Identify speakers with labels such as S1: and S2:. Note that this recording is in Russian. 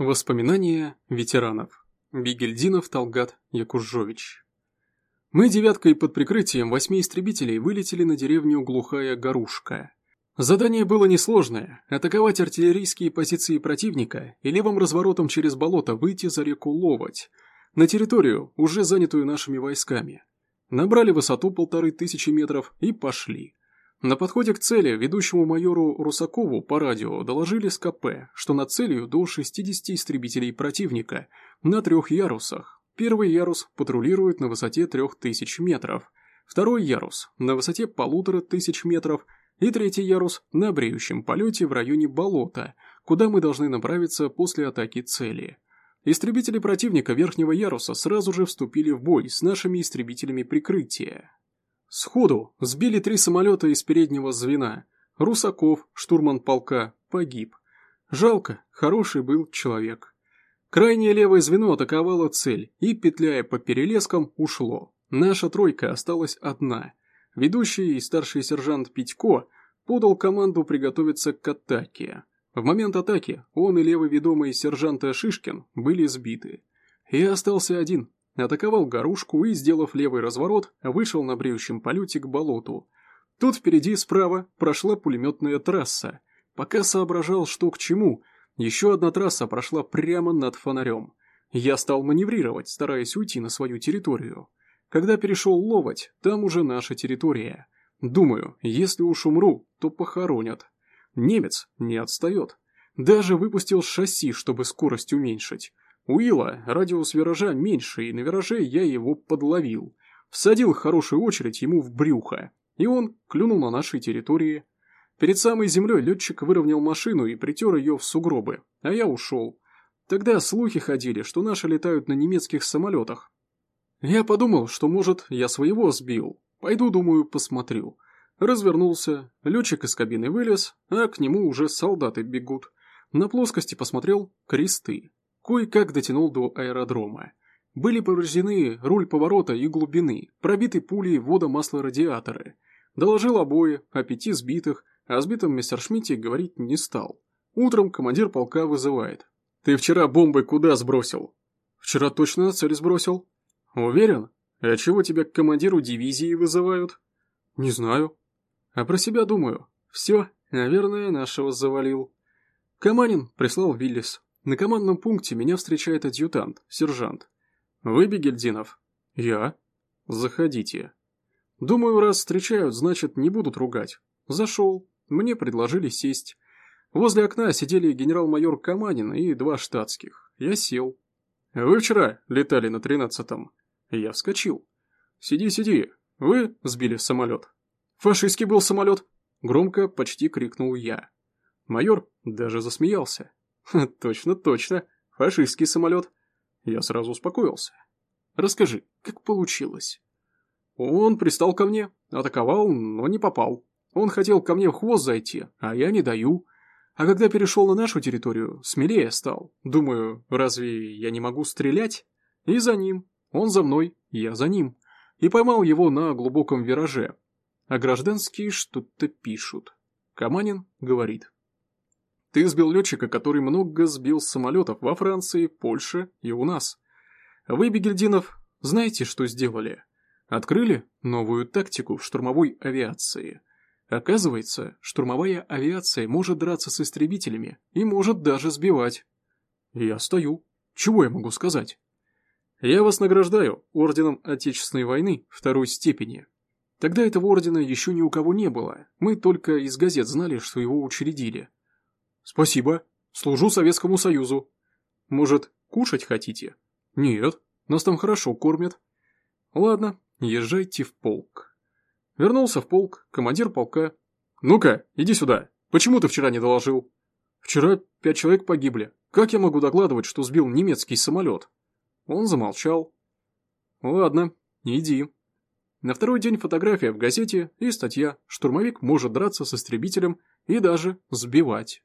S1: Воспоминания ветеранов. Бигельдинов Талгат Якужович. Мы девяткой под прикрытием восьми истребителей вылетели на деревню Глухая Горушка. Задание было несложное – атаковать артиллерийские позиции противника и левым разворотом через болото выйти за реку Ловоть, на территорию, уже занятую нашими войсками. Набрали высоту полторы тысячи метров и пошли. На подходе к цели ведущему майору Русакову по радио доложили с КП, что над целью до 60 истребителей противника на трех ярусах. Первый ярус патрулирует на высоте 3000 метров, второй ярус на высоте полутора тысяч метров и третий ярус на бреющем полете в районе болота, куда мы должны направиться после атаки цели. Истребители противника верхнего яруса сразу же вступили в бой с нашими истребителями прикрытия. Сходу сбили три самолета из переднего звена. Русаков, штурман полка, погиб. Жалко, хороший был человек. Крайнее левое звено атаковало цель и, петляя по перелескам, ушло. Наша тройка осталась одна. Ведущий и старший сержант Питько подал команду приготовиться к атаке. В момент атаки он и левый ведомый сержант Шишкин были сбиты. Я остался один, атаковал горушку и, сделав левый разворот, вышел на бреющем полете к болоту. Тут впереди справа прошла пулеметная трасса. Пока соображал, что к чему, еще одна трасса прошла прямо над фонарем. Я стал маневрировать, стараясь уйти на свою территорию. Когда перешел ловать, там уже наша территория. Думаю, если уж умру, то похоронят. Немец не отстает. Даже выпустил шасси, чтобы скорость уменьшить. У радиус виража меньше, и на вираже я его подловил. Всадил хорошую очередь ему в брюхо, и он клюнул на нашей территории. Перед самой землей летчик выровнял машину и притер ее в сугробы, а я ушел. Тогда слухи ходили, что наши летают на немецких самолетах. Я подумал, что, может, я своего сбил. Пойду, думаю, посмотрю. Развернулся, летчик из кабины вылез, а к нему уже солдаты бегут. На плоскости посмотрел кресты. Кое-как дотянул до аэродрома. Были повреждены руль поворота и глубины, пробиты пулей водомасло-радиаторы. Доложил обои, о пяти сбитых, о сбитом мессершмитте говорить не стал. Утром командир полка вызывает. «Ты вчера бомбой куда сбросил?» «Вчера точно на цель сбросил». «Уверен? А чего тебя к командиру дивизии вызывают?» «Не знаю». «А про себя думаю. Все, наверное, нашего завалил». Каманин прислал Виллис. На командном пункте меня встречает адъютант, сержант. Вы Бегельдинов? Я. Заходите. Думаю, раз встречают, значит, не будут ругать. Зашел. Мне предложили сесть. Возле окна сидели генерал-майор Каманин и два штатских. Я сел. Вы вчера летали на тринадцатом. Я вскочил. Сиди, сиди. Вы сбили самолет. Фашистский был самолет. Громко почти крикнул я. Майор даже засмеялся. Точно, точно. Фашистский самолет. Я сразу успокоился. Расскажи, как получилось? Он пристал ко мне, атаковал, но не попал. Он хотел ко мне в хвост зайти, а я не даю. А когда перешел на нашу территорию, смелее стал. Думаю, разве я не могу стрелять? И за ним. Он за мной, я за ним. И поймал его на глубоком вираже. А гражданские что-то пишут. Каманин говорит. Ты сбил летчика, который много сбил самолетов во Франции, Польше и у нас. Вы, Бегельдинов, знаете, что сделали? Открыли новую тактику в штурмовой авиации. Оказывается, штурмовая авиация может драться с истребителями и может даже сбивать. Я стою. Чего я могу сказать? Я вас награждаю орденом Отечественной войны второй степени. Тогда этого ордена еще ни у кого не было. Мы только из газет знали, что его учредили. Спасибо. Служу Советскому Союзу. Может, кушать хотите? Нет, нас там хорошо кормят. Ладно, езжайте в полк. Вернулся в полк, командир полка. Ну-ка, иди сюда. Почему ты вчера не доложил? Вчера пять человек погибли. Как я могу докладывать, что сбил немецкий самолет? Он замолчал. Ладно, иди. На второй день фотография в газете и статья «Штурмовик может драться с истребителем и даже сбивать».